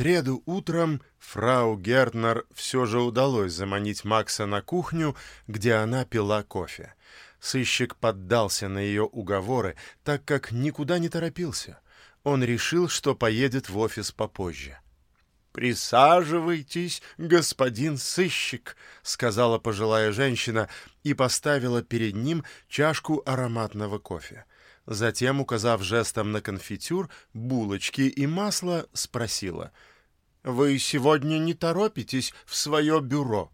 среду утром фрау Гертнер все же удалось заманить Макса на кухню, где она пила кофе. Сыщик поддался на ее уговоры, так как никуда не торопился. Он решил, что поедет в офис попозже. «Присаживайтесь, господин сыщик», — сказала пожилая женщина и поставила перед ним чашку ароматного кофе. Затем, указав жестом на конфитюр, булочки и масло, спросила. «Вы сегодня не торопитесь в свое бюро?»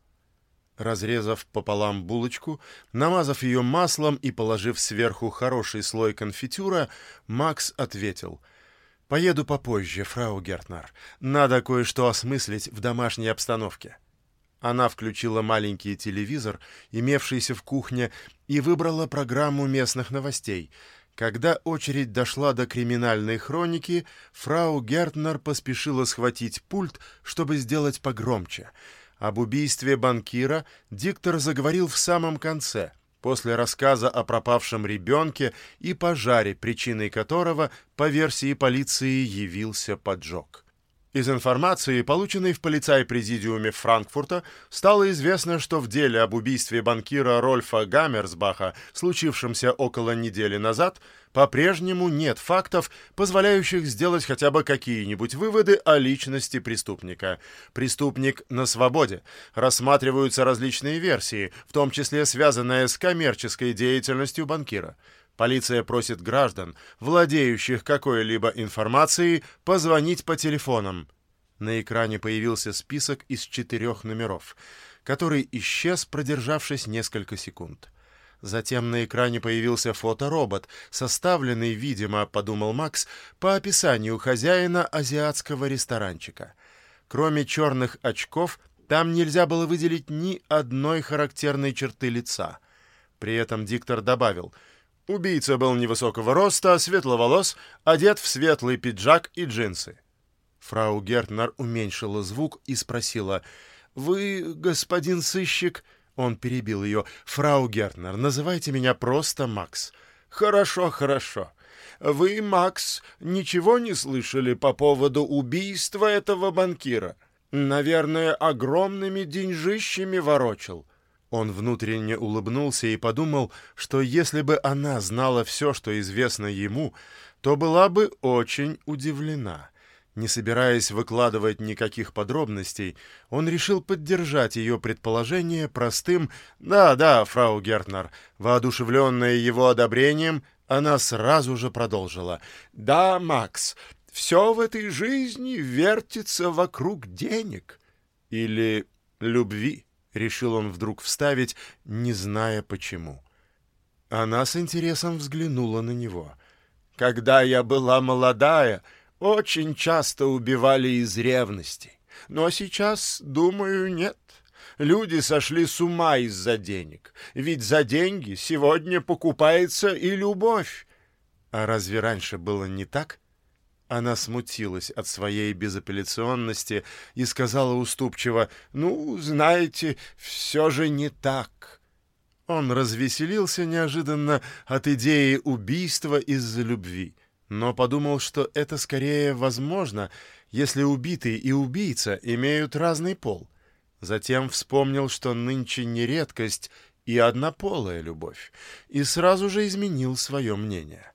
Разрезав пополам булочку, намазав ее маслом и положив сверху хороший слой конфитюра, Макс ответил — «Поеду попозже, фрау Гертнер. Надо кое-что осмыслить в домашней обстановке». Она включила маленький телевизор, имевшийся в кухне, и выбрала программу местных новостей. Когда очередь дошла до криминальной хроники, фрау Гертнер поспешила схватить пульт, чтобы сделать погромче. Об убийстве банкира диктор заговорил в самом конце — после рассказа о пропавшем ребенке и пожаре, причиной которого, по версии полиции, явился поджог. Из информации, полученной в полицай-президиуме Франкфурта, стало известно, что в деле об убийстве банкира Рольфа Гаммерсбаха, случившемся около недели назад, по-прежнему нет фактов, позволяющих сделать хотя бы какие-нибудь выводы о личности преступника. Преступник на свободе. Рассматриваются различные версии, в том числе связанные с коммерческой деятельностью банкира. Полиция просит граждан, владеющих какой-либо информацией, позвонить по телефонам. На экране появился список из четырех номеров, который исчез, продержавшись несколько секунд. Затем на экране появился фоторобот, составленный, видимо, подумал Макс, по описанию хозяина азиатского ресторанчика. Кроме черных очков, там нельзя было выделить ни одной характерной черты лица. При этом диктор добавил — Убийца был невысокого роста, светловолос, одет в светлый пиджак и джинсы. Фрау Гертнер уменьшила звук и спросила, «Вы, господин сыщик?» Он перебил ее. «Фрау Гертнер, называйте меня просто Макс». «Хорошо, хорошо. Вы, Макс, ничего не слышали по поводу убийства этого банкира? Наверное, огромными деньжищами ворочил». Он внутренне улыбнулся и подумал, что если бы она знала все, что известно ему, то была бы очень удивлена. Не собираясь выкладывать никаких подробностей, он решил поддержать ее предположение простым «Да-да, фрау Гертнер». Воодушевленная его одобрением, она сразу же продолжила «Да, Макс, все в этой жизни вертится вокруг денег или любви» решил он вдруг вставить, не зная почему. Она с интересом взглянула на него. «Когда я была молодая, очень часто убивали из ревности. Но сейчас, думаю, нет. Люди сошли с ума из-за денег. Ведь за деньги сегодня покупается и любовь. А разве раньше было не так?» Она смутилась от своей безапелляционности и сказала уступчиво, «Ну, знаете, все же не так». Он развеселился неожиданно от идеи убийства из-за любви, но подумал, что это скорее возможно, если убитый и убийца имеют разный пол. Затем вспомнил, что нынче не редкость и однополая любовь, и сразу же изменил свое мнение.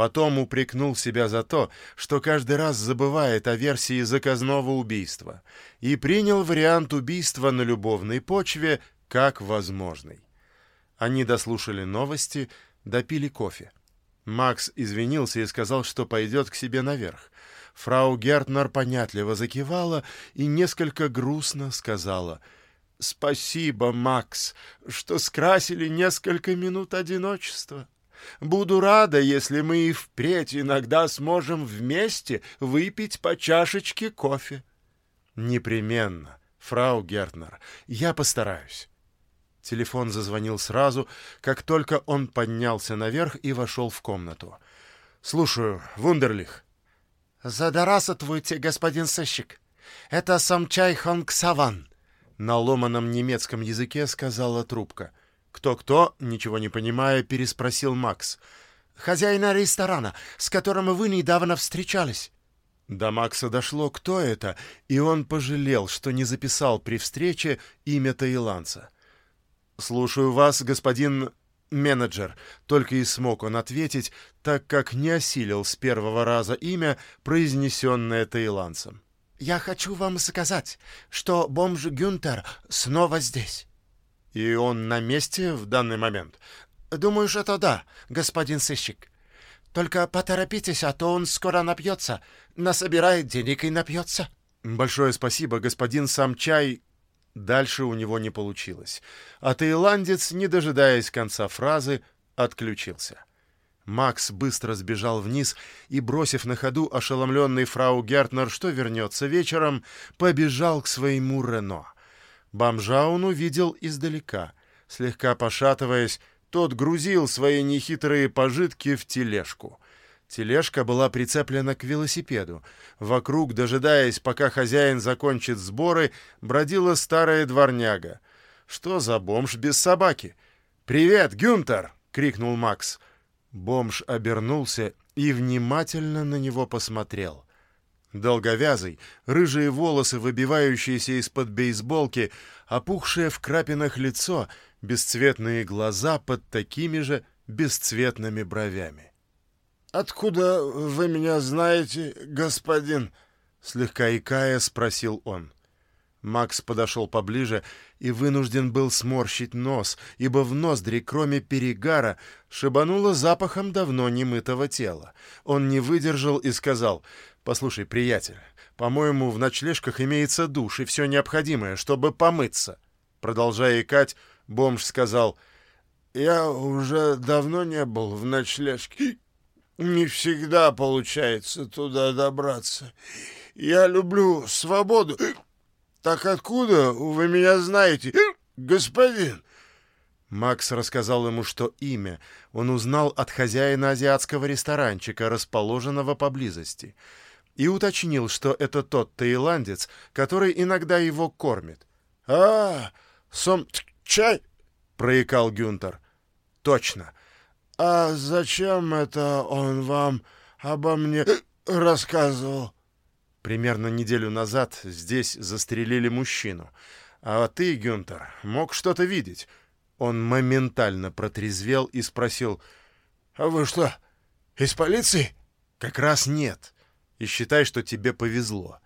Потом упрекнул себя за то, что каждый раз забывает о версии заказного убийства, и принял вариант убийства на любовной почве как возможный. Они дослушали новости, допили кофе. Макс извинился и сказал, что пойдет к себе наверх. Фрау Гертнер понятливо закивала и несколько грустно сказала «Спасибо, Макс, что скрасили несколько минут одиночества». Буду рада, если мы и впредь иногда сможем вместе выпить по чашечке кофе. Непременно, фрау Гертнер, я постараюсь. Телефон зазвонил сразу, как только он поднялся наверх и вошел в комнату. «Слушаю, Вундерлих». «Задарасатвуйте, господин сыщик. Это Самчай Хонгсаван», — на ломаном немецком языке сказала трубка. «Кто-кто?» — ничего не понимая, переспросил Макс. «Хозяина ресторана, с которым вы недавно встречались». До Макса дошло, кто это, и он пожалел, что не записал при встрече имя таиландца. «Слушаю вас, господин менеджер», — только и смог он ответить, так как не осилил с первого раза имя, произнесенное таиландцем. «Я хочу вам сказать, что бомж Гюнтер снова здесь». «И он на месте в данный момент?» «Думаю, что да, господин сыщик. Только поторопитесь, а то он скоро напьется. Насобирает денег и напьется. Большое спасибо, господин Самчай. Дальше у него не получилось. А таиландец, не дожидаясь конца фразы, отключился. Макс быстро сбежал вниз и, бросив на ходу ошеломленный фрау Гертнер, что вернется вечером, побежал к своему Рено. Бомжа он увидел издалека. Слегка пошатываясь, тот грузил свои нехитрые пожитки в тележку. Тележка была прицеплена к велосипеду. Вокруг, дожидаясь, пока хозяин закончит сборы, бродила старая дворняга. «Что за бомж без собаки?» «Привет, Гюнтер!» — крикнул Макс. Бомж обернулся и внимательно на него посмотрел. Долговязый, рыжие волосы, выбивающиеся из-под бейсболки, опухшее в крапинах лицо — бесцветные глаза под такими же бесцветными бровями. «Откуда вы меня знаете, господин?» — слегка икая спросил он. Макс подошел поближе и вынужден был сморщить нос, ибо в ноздри, кроме перегара, шибануло запахом давно немытого тела. Он не выдержал и сказал, «Послушай, приятель, по-моему, в ночлежках имеется душ и все необходимое, чтобы помыться». Продолжая икать, Бомж сказал, «Я уже давно не был в ночлежке. Не всегда получается туда добраться. Я люблю свободу. Так откуда вы меня знаете, господин?» Макс рассказал ему, что имя он узнал от хозяина азиатского ресторанчика, расположенного поблизости, и уточнил, что это тот таиландец, который иногда его кормит. «А, сом чай?» — проикал Гюнтер. «Точно. А зачем это он вам обо мне рассказывал?» Примерно неделю назад здесь застрелили мужчину. А ты, Гюнтер, мог что-то видеть. Он моментально протрезвел и спросил, «А вы что, из полиции?» «Как раз нет. И считай, что тебе повезло.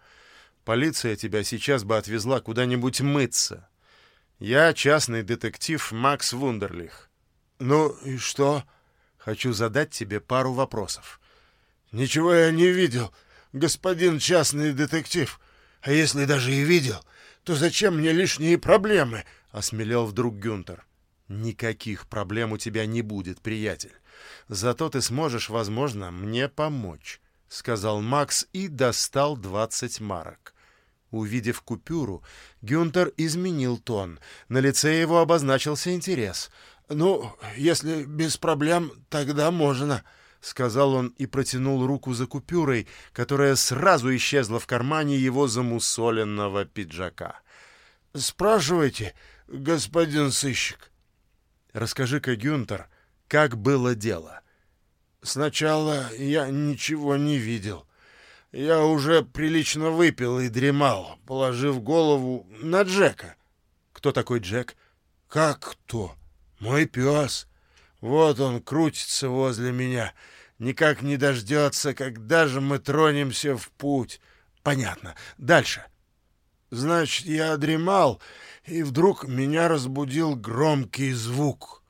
Полиция тебя сейчас бы отвезла куда-нибудь мыться. Я частный детектив Макс Вундерлих. Ну и что? Хочу задать тебе пару вопросов. Ничего я не видел, господин частный детектив. А если даже и видел, то зачем мне лишние проблемы? Осмелел вдруг Гюнтер. Никаких проблем у тебя не будет, приятель. Зато ты сможешь, возможно, мне помочь, сказал Макс и достал двадцать марок. Увидев купюру, Гюнтер изменил тон. На лице его обозначился интерес. «Ну, если без проблем, тогда можно», — сказал он и протянул руку за купюрой, которая сразу исчезла в кармане его замусоленного пиджака. «Спрашивайте, господин сыщик». «Расскажи-ка, Гюнтер, как было дело?» «Сначала я ничего не видел». Я уже прилично выпил и дремал, положив голову на Джека. Кто такой Джек? Как кто? Мой пес. Вот он крутится возле меня, никак не дождется, когда же мы тронемся в путь. Понятно. Дальше. Значит, я дремал, и вдруг меня разбудил громкий звук.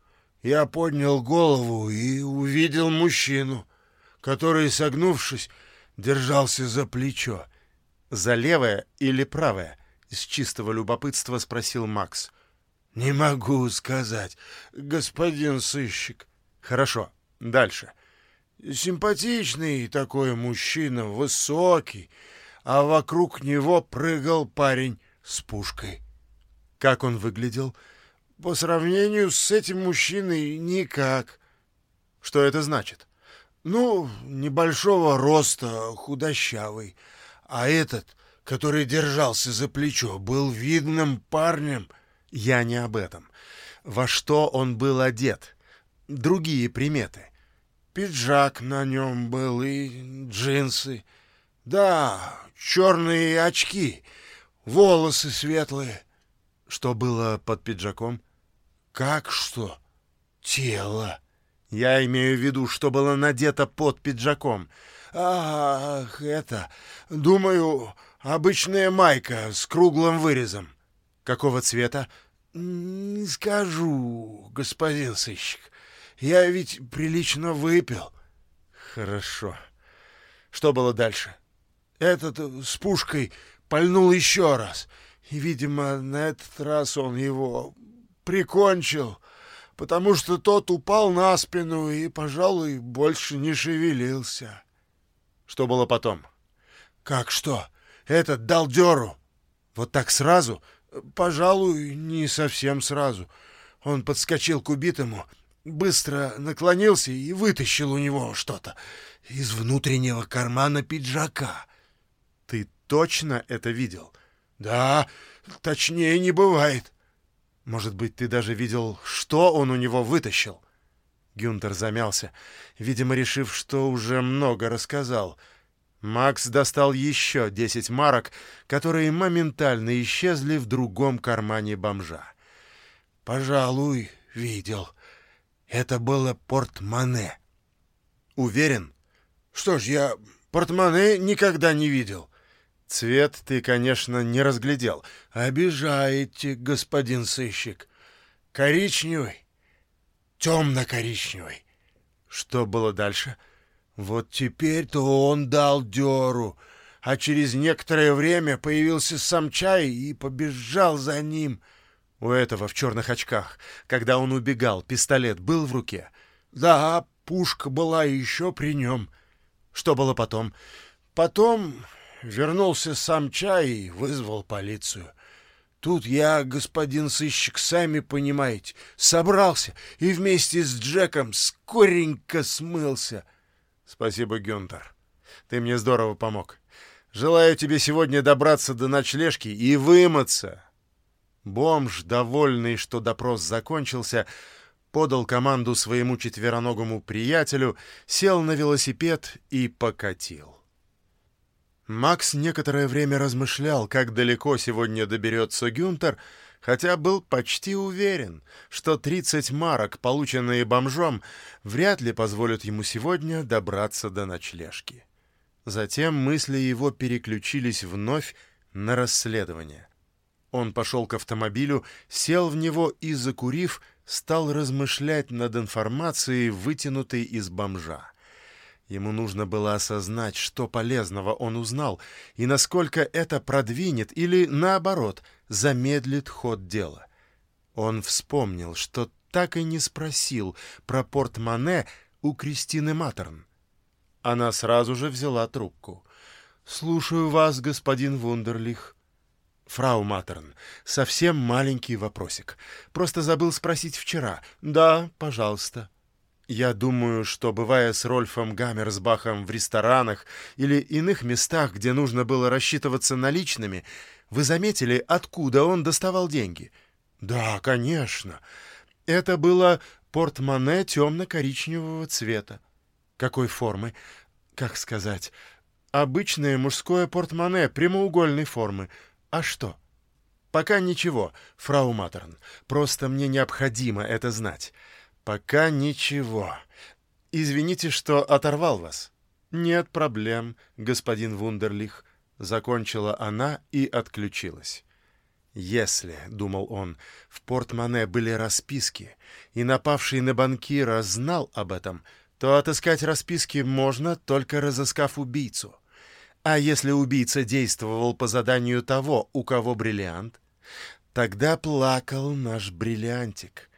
Я поднял голову и увидел мужчину, который, согнувшись, держался за плечо. «За левое или правое?» — с чистого любопытства спросил Макс. «Не могу сказать, господин сыщик». «Хорошо, дальше». Симпатичный такой мужчина, высокий, а вокруг него прыгал парень с пушкой. Как он выглядел? По сравнению с этим мужчиной никак. Что это значит? Ну, небольшого роста, худощавый. А этот, который держался за плечо, был видным парнем. Я не об этом. Во что он был одет? Другие приметы. Пиджак на нем был и джинсы. Да, черные очки, волосы светлые. Что было под пиджаком? Как что? Тело. Я имею в виду, что было надето под пиджаком. Ах, это... Думаю, обычная майка с круглым вырезом. Какого цвета? Не скажу, господин сыщик. Я ведь прилично выпил. Хорошо. Что было дальше? Этот с пушкой пальнул еще раз. И, видимо, на этот раз он его прикончил, потому что тот упал на спину и, пожалуй, больше не шевелился. Что было потом? Как что? Этот дал дёру. Вот так сразу? Пожалуй, не совсем сразу. Он подскочил к убитому, быстро наклонился и вытащил у него что-то из внутреннего кармана пиджака. Ты точно это видел? Да, точнее не бывает. Может быть, ты даже видел, что он у него вытащил? Гюнтер замялся, видимо, решив, что уже много рассказал. Макс достал еще десять марок, которые моментально исчезли в другом кармане бомжа. «Пожалуй, видел. Это было портмоне». «Уверен?» «Что ж, я портмоне никогда не видел». «Цвет ты, конечно, не разглядел». «Обижаете, господин сыщик. Коричневый, темно-коричневый». «Что было дальше?» Вот теперь-то он дал дёру, а через некоторое время появился сам чай и побежал за ним. У этого в черных очках, когда он убегал, пистолет был в руке? Да, пушка была еще при нем. Что было потом? Потом вернулся сам чай и вызвал полицию. Тут я, господин сыщик, сами понимаете, собрался и вместе с Джеком скоренько смылся — Спасибо, Гюнтер. Ты мне здорово помог. Желаю тебе сегодня добраться до ночлежки и вымыться. Бомж, довольный, что допрос закончился, подал команду своему четвероногому приятелю, сел на велосипед и покатил. Макс некоторое время размышлял, как далеко сегодня доберется Гюнтер, хотя был почти уверен, что 30 марок, полученные бомжом, вряд ли позволят ему сегодня добраться до ночлежки. Затем мысли его переключились вновь на расследование. Он пошел к автомобилю, сел в него и, закурив, стал размышлять над информацией, вытянутой из бомжа. Ему нужно было осознать, что полезного он узнал, и насколько это продвинет или, наоборот, замедлит ход дела. Он вспомнил, что так и не спросил про портмоне у Кристины Матерн. Она сразу же взяла трубку. «Слушаю вас, господин Вундерлих». «Фрау Матерн, совсем маленький вопросик. Просто забыл спросить вчера. Да, пожалуйста». Я думаю, что, бывая с Рольфом Гаммерсбахом в ресторанах или иных местах, где нужно было рассчитываться наличными, вы заметили, откуда он доставал деньги? Да, конечно. Это было портмоне темно-коричневого цвета. Какой формы? Как сказать? Обычное мужское портмоне прямоугольной формы. А что? Пока ничего, фрау Матерн. Просто мне необходимо это знать. «Пока ничего. Извините, что оторвал вас». «Нет проблем, господин Вундерлих», — закончила она и отключилась. «Если, — думал он, — в портмоне были расписки, и напавший на банкира знал об этом, то отыскать расписки можно, только разыскав убийцу. А если убийца действовал по заданию того, у кого бриллиант, тогда плакал наш бриллиантик».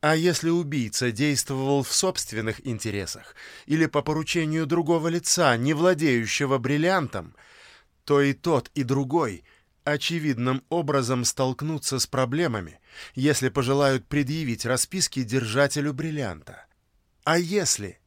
А если убийца действовал в собственных интересах или по поручению другого лица, не владеющего бриллиантом, то и тот, и другой очевидным образом столкнутся с проблемами, если пожелают предъявить расписки держателю бриллианта. А если